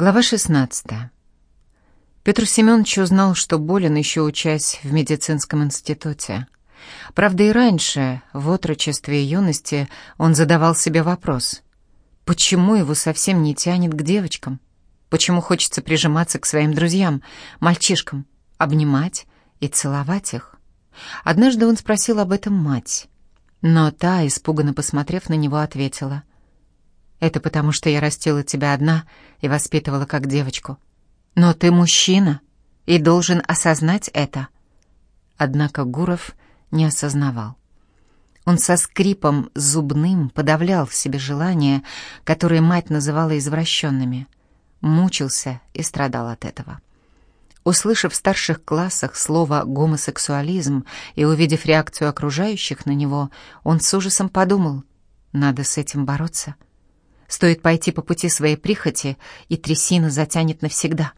Глава 16. Петр Семенович узнал, что болен, еще учась в медицинском институте. Правда, и раньше, в отрочестве и юности, он задавал себе вопрос, почему его совсем не тянет к девочкам? Почему хочется прижиматься к своим друзьям, мальчишкам, обнимать и целовать их? Однажды он спросил об этом мать, но та, испуганно посмотрев на него, ответила, это потому, что я растила тебя одна и воспитывала как девочку. Но ты мужчина и должен осознать это. Однако Гуров не осознавал. Он со скрипом зубным подавлял в себе желания, которые мать называла извращенными. Мучился и страдал от этого. Услышав в старших классах слово «гомосексуализм» и увидев реакцию окружающих на него, он с ужасом подумал, надо с этим бороться — Стоит пойти по пути своей прихоти, и трясина затянет навсегда.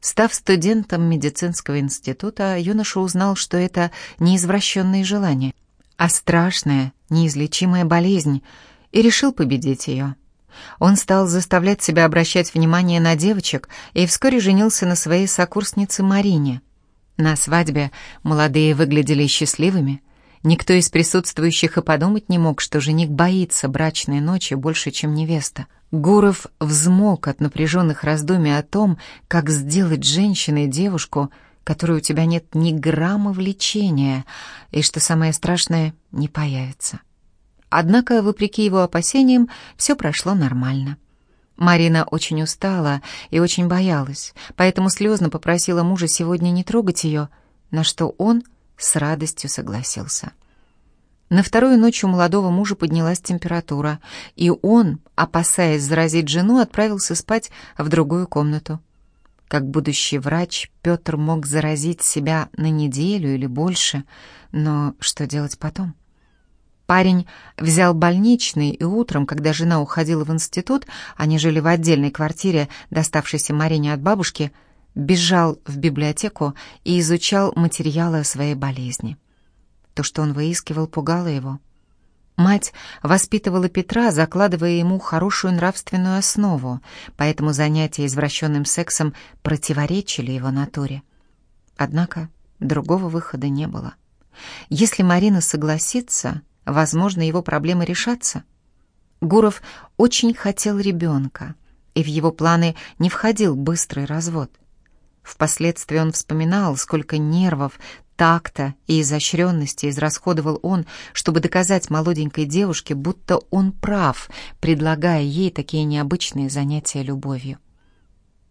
Став студентом медицинского института, юноша узнал, что это не извращенные желания, а страшная, неизлечимая болезнь, и решил победить ее. Он стал заставлять себя обращать внимание на девочек и вскоре женился на своей сокурснице Марине. На свадьбе молодые выглядели счастливыми, Никто из присутствующих и подумать не мог, что жених боится брачной ночи больше, чем невеста. Гуров взмок от напряженных раздумий о том, как сделать женщиной девушку, которой у тебя нет ни грамма влечения, и, что самое страшное, не появится. Однако, вопреки его опасениям, все прошло нормально. Марина очень устала и очень боялась, поэтому слезно попросила мужа сегодня не трогать ее, на что он — с радостью согласился. На вторую ночь у молодого мужа поднялась температура, и он, опасаясь заразить жену, отправился спать в другую комнату. Как будущий врач, Петр мог заразить себя на неделю или больше, но что делать потом? Парень взял больничный, и утром, когда жена уходила в институт, они жили в отдельной квартире, доставшейся Марине от бабушки, бежал в библиотеку и изучал материалы о своей болезни. То, что он выискивал, пугало его. Мать воспитывала Петра, закладывая ему хорошую нравственную основу, поэтому занятия извращенным сексом противоречили его натуре. Однако другого выхода не было. Если Марина согласится, возможно, его проблемы решатся. Гуров очень хотел ребенка, и в его планы не входил быстрый развод — Впоследствии он вспоминал, сколько нервов, такта и изощренности израсходовал он, чтобы доказать молоденькой девушке, будто он прав, предлагая ей такие необычные занятия любовью.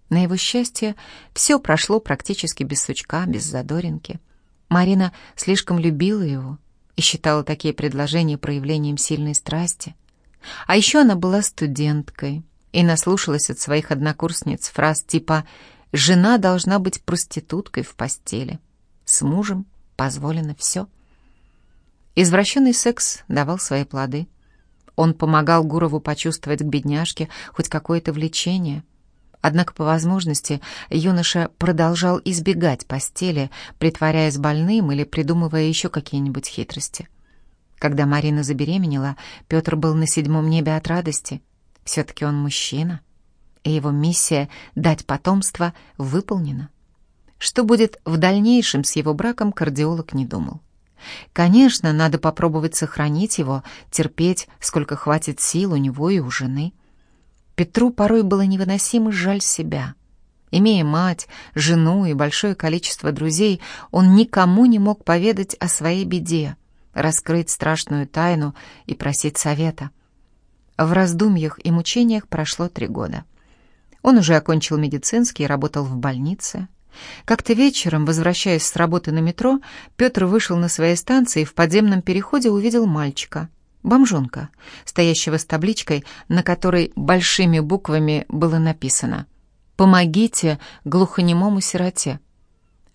На его счастье, все прошло практически без сучка, без задоринки. Марина слишком любила его и считала такие предложения проявлением сильной страсти. А еще она была студенткой и наслушалась от своих однокурсниц фраз типа «вы» Жена должна быть проституткой в постели. С мужем позволено все. Извращенный секс давал свои плоды. Он помогал Гурову почувствовать к бедняжке хоть какое-то влечение. Однако по возможности юноша продолжал избегать постели, притворяясь больным или придумывая еще какие-нибудь хитрости. Когда Марина забеременела, Петр был на седьмом небе от радости. Все-таки он мужчина и его миссия дать потомство выполнена. Что будет в дальнейшем с его браком, кардиолог не думал. Конечно, надо попробовать сохранить его, терпеть, сколько хватит сил у него и у жены. Петру порой было невыносимо жаль себя. Имея мать, жену и большое количество друзей, он никому не мог поведать о своей беде, раскрыть страшную тайну и просить совета. В раздумьях и мучениях прошло три года. Он уже окончил медицинский и работал в больнице. Как-то вечером, возвращаясь с работы на метро, Петр вышел на своей станции и в подземном переходе увидел мальчика, бомжонка, стоящего с табличкой, на которой большими буквами было написано «Помогите глухонемому сироте».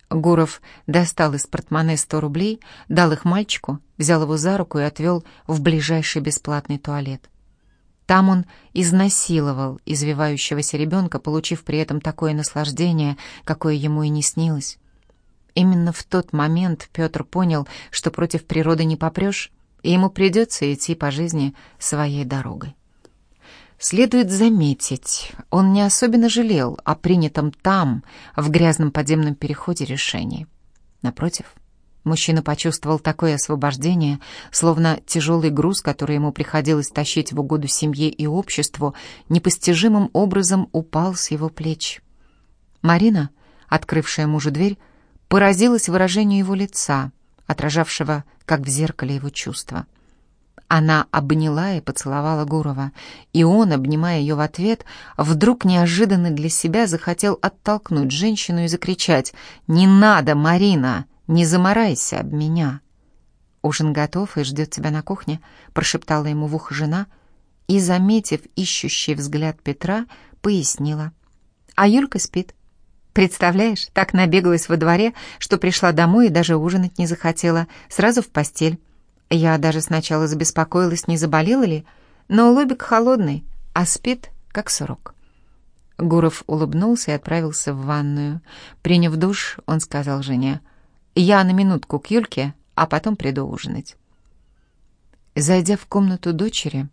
Гуров достал из портмоне сто рублей, дал их мальчику, взял его за руку и отвел в ближайший бесплатный туалет. Там он изнасиловал извивающегося ребенка, получив при этом такое наслаждение, какое ему и не снилось. Именно в тот момент Петр понял, что против природы не попрешь, и ему придется идти по жизни своей дорогой. Следует заметить, он не особенно жалел о принятом там, в грязном подземном переходе, решении. Напротив, мужчина почувствовал такое освобождение, словно тяжелый груз, который ему приходилось тащить в угоду семье и обществу, непостижимым образом упал с его плеч. Марина, открывшая мужу дверь, поразилась выражению его лица, отражавшего, как в зеркале, его чувства. Она обняла и поцеловала Гурова, и он, обнимая ее в ответ, вдруг неожиданно для себя захотел оттолкнуть женщину и закричать «Не надо, Марина! Не заморайся об меня!» «Ужин готов и ждет тебя на кухне», — прошептала ему в ухо жена и, заметив ищущий взгляд Петра, пояснила. «А Юлька спит. Представляешь, так набегалась во дворе, что пришла домой и даже ужинать не захотела, сразу в постель». Я даже сначала забеспокоилась, не заболела ли, но лобик холодный, а спит, как срок. Гуров улыбнулся и отправился в ванную. Приняв душ, он сказал жене, «Я на минутку к Юльке, а потом приду ужинать». Зайдя в комнату дочери,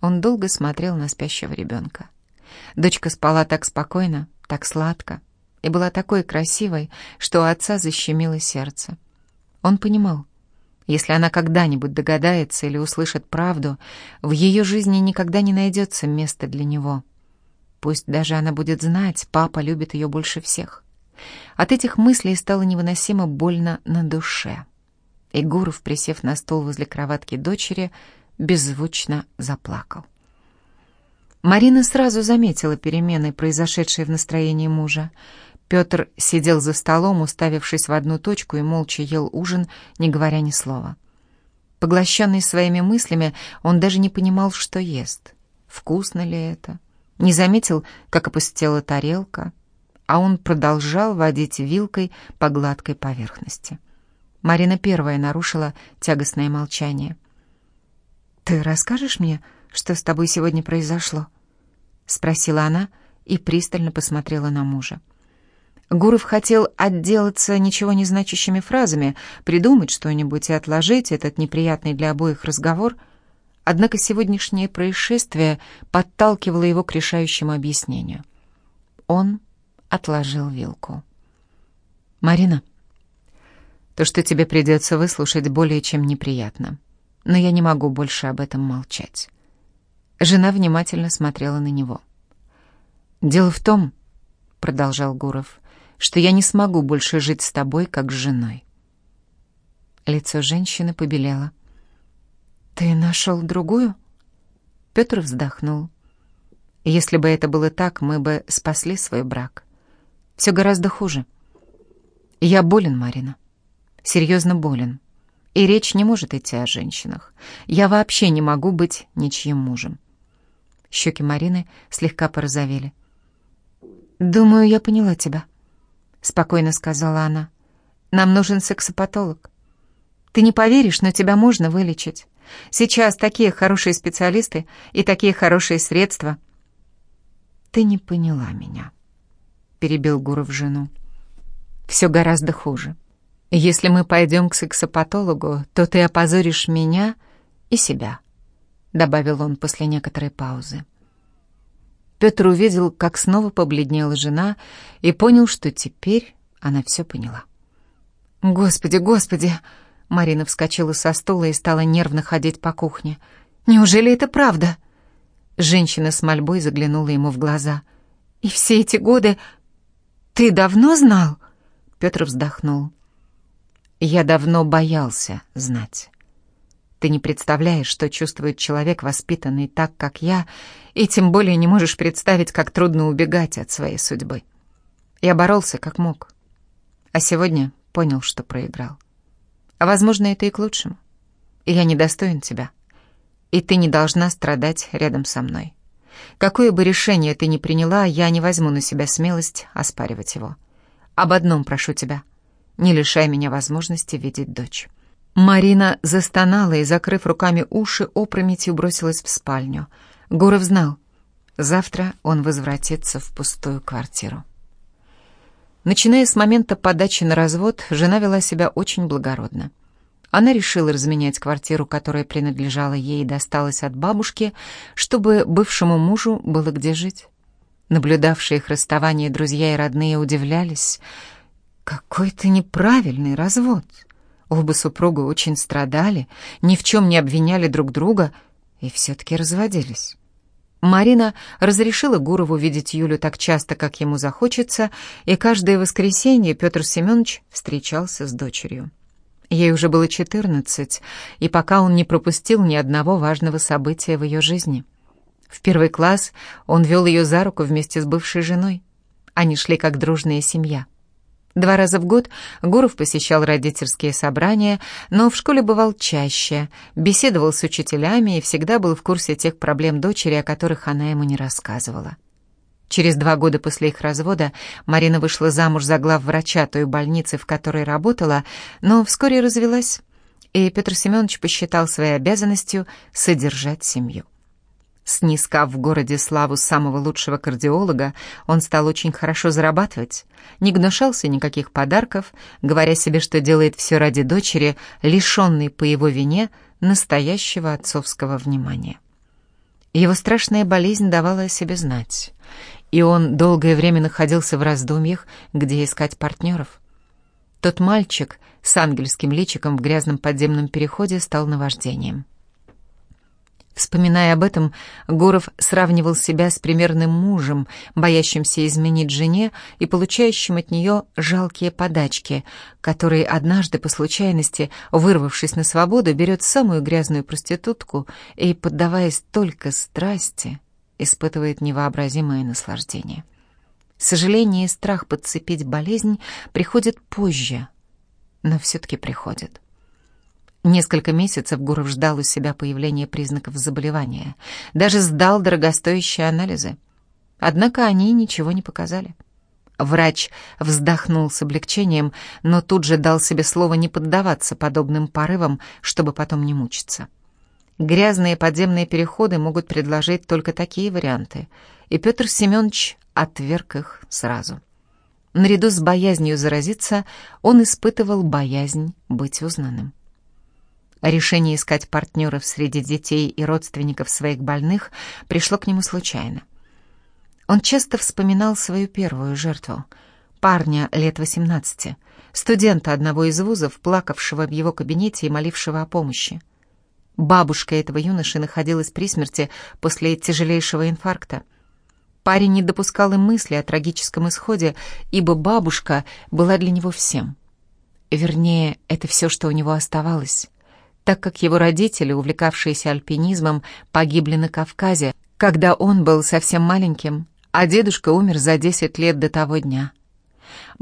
он долго смотрел на спящего ребенка. Дочка спала так спокойно, так сладко и была такой красивой, что у отца защемило сердце. Он понимал, если она когда-нибудь догадается или услышит правду, в ее жизни никогда не найдется места для него. Пусть даже она будет знать, папа любит ее больше всех. От этих мыслей стало невыносимо больно на душе. И Гуров, присев на стол возле кроватки дочери, беззвучно заплакал. Марина сразу заметила перемены, произошедшие в настроении мужа. Петр сидел за столом, уставившись в одну точку, и молча ел ужин, не говоря ни слова. Поглощенный своими мыслями, он даже не понимал, что ест. Вкусно ли это? Не заметил, как опустела тарелка, а он продолжал водить вилкой по гладкой поверхности. Марина первая нарушила тягостное молчание. «Ты расскажешь мне, что с тобой сегодня произошло?» — спросила она и пристально посмотрела на мужа. Гуров хотел отделаться ничего не значащими фразами, придумать что-нибудь и отложить этот неприятный для обоих разговор, однако сегодняшнее происшествие подталкивало его к решающему объяснению. Он отложил вилку. «Марина, то, что тебе придется выслушать, более чем неприятно, но я не могу больше об этом молчать». Жена внимательно смотрела на него. «Дело в том, — продолжал Гуров, что я не смогу больше жить с тобой, как с женой. Лицо женщины побелело. «Ты нашел другую?» Петр вздохнул. «Если бы это было так, мы бы спасли свой брак. Все гораздо хуже. Я болен, Марина. Серьезно болен. И речь не может идти о женщинах. Я вообще не могу быть ничьим мужем». Щеки Марины слегка порозовели. «Думаю, я поняла тебя», — спокойно сказала она. «Нам нужен сексопатолог. Ты не поверишь, но тебя можно вылечить. Сейчас такие хорошие специалисты и такие хорошие средства». «Ты не поняла меня», — перебил Гуров жену. «Все гораздо хуже. Если мы пойдем к сексопатологу, то ты опозоришь меня и себя», — добавил он после некоторой паузы. Петр увидел, как снова побледнела жена, и понял, что теперь она все поняла. «Господи, господи!» Марина вскочила со стула и стала нервно ходить по кухне. «Неужели это правда?» Женщина с мольбой заглянула ему в глаза. «И все эти годы... Ты давно знал?» Петр вздохнул. «Я давно боялся знать». Ты не представляешь, что чувствует человек, воспитанный так, как я, и тем более не можешь представить, как трудно убегать от своей судьбы. Я боролся как мог, а сегодня понял, что проиграл. А, возможно, это и к лучшему. Я недостоин тебя, и ты не должна страдать рядом со мной. Какое бы решение ты ни приняла, я не возьму на себя смелость оспаривать его. Об одном прошу тебя — не лишай меня возможности видеть дочь». Марина застонала и, закрыв руками уши, опрометью бросилась в спальню. Гуров знал, завтра он возвратится в пустую квартиру. Начиная с момента подачи на развод, жена вела себя очень благородно. Она решила разменять квартиру, которая принадлежала ей и досталась от бабушки, чтобы бывшему мужу было где жить. Наблюдавшие их расставание друзья и родные удивлялись. «Какой-то неправильный развод!» Оба супруга очень страдали, ни в чем не обвиняли друг друга и все-таки разводились. Марина разрешила Гурову видеть Юлю так часто, как ему захочется, и каждое воскресенье Петр Семенович встречался с дочерью. Ей уже было четырнадцать, и пока он не пропустил ни одного важного события в ее жизни. В первый класс он вел ее за руку вместе с бывшей женой. Они шли как дружная семья. Два раза в год Гуров посещал родительские собрания, но в школе бывал чаще, беседовал с учителями и всегда был в курсе тех проблем дочери, о которых она ему не рассказывала. Через два года после их развода Марина вышла замуж за главврача той больницы, в которой работала, но вскоре развелась, и Петр Семенович посчитал своей обязанностью содержать семью. Снискав в городе славу самого лучшего кардиолога, он стал очень хорошо зарабатывать, не гнушался никаких подарков, говоря себе, что делает все ради дочери, лишенной по его вине настоящего отцовского внимания. Его страшная болезнь давала о себе знать, и он долгое время находился в раздумьях, где искать партнеров. Тот мальчик с ангельским личиком в грязном подземном переходе стал наваждением. Вспоминая об этом, Гуров сравнивал себя с примерным мужем, боящимся изменить жене и получающим от нее жалкие подачки, которые однажды по случайности, вырвавшись на свободу, берет самую грязную проститутку и, поддаваясь только страсти, испытывает невообразимое наслаждение. Сожаление и страх подцепить болезнь приходят позже, но все-таки приходят. Несколько месяцев Гуров ждал у себя появления признаков заболевания. Даже сдал дорогостоящие анализы. Однако они ничего не показали. Врач вздохнул с облегчением, но тут же дал себе слово не поддаваться подобным порывам, чтобы потом не мучиться. Грязные подземные переходы могут предложить только такие варианты, и Петр Семенович отверг их сразу. Наряду с боязнью заразиться он испытывал боязнь быть узнанным. Решение искать партнеров среди детей и родственников своих больных пришло к нему случайно. Он часто вспоминал свою первую жертву, парня лет 18, студента одного из вузов, плакавшего в его кабинете и молившего о помощи. Бабушка этого юноши находилась при смерти после тяжелейшего инфаркта. Парень не допускал и мысли о трагическом исходе, ибо бабушка была для него всем. Вернее, это все, что у него оставалось так как его родители, увлекавшиеся альпинизмом, погибли на Кавказе, когда он был совсем маленьким, а дедушка умер за 10 лет до того дня.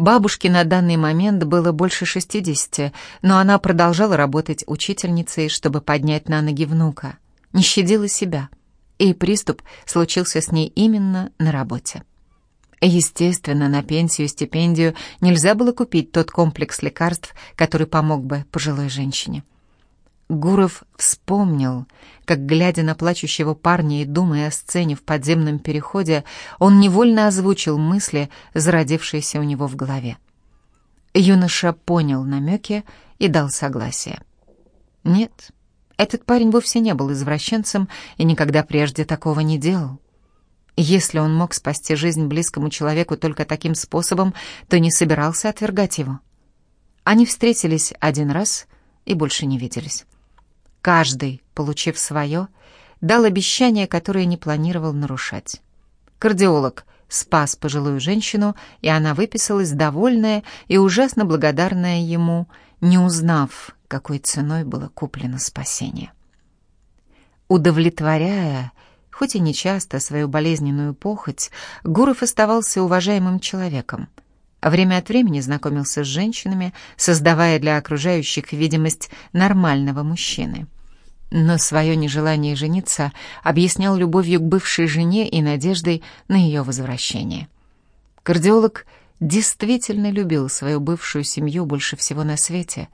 Бабушке на данный момент было больше 60, но она продолжала работать учительницей, чтобы поднять на ноги внука. Не щадила себя, и приступ случился с ней именно на работе. Естественно, на пенсию, стипендию нельзя было купить тот комплекс лекарств, который помог бы пожилой женщине. Гуров вспомнил, как, глядя на плачущего парня и думая о сцене в подземном переходе, он невольно озвучил мысли, зародившиеся у него в голове. Юноша понял намеки и дал согласие. Нет, этот парень вовсе не был извращенцем и никогда прежде такого не делал. Если он мог спасти жизнь близкому человеку только таким способом, то не собирался отвергать его. Они встретились один раз и больше не виделись. Каждый, получив свое, дал обещание, которое не планировал нарушать. Кардиолог спас пожилую женщину, и она выписалась довольная и ужасно благодарная ему, не узнав, какой ценой было куплено спасение. Удовлетворяя, хоть и нечасто, свою болезненную похоть, Гуров оставался уважаемым человеком — время от времени знакомился с женщинами, создавая для окружающих видимость нормального мужчины. Но свое нежелание жениться объяснял любовью к бывшей жене и надеждой на ее возвращение. Кардиолог действительно любил свою бывшую семью больше всего на свете,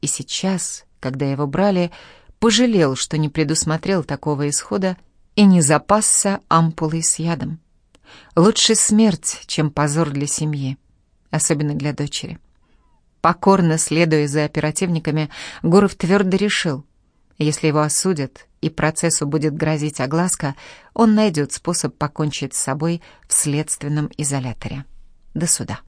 и сейчас, когда его брали, пожалел, что не предусмотрел такого исхода и не запасся ампулой с ядом. Лучше смерть, чем позор для семьи особенно для дочери. Покорно следуя за оперативниками, Гуров твердо решил, если его осудят и процессу будет грозить огласка, он найдет способ покончить с собой в следственном изоляторе. До суда.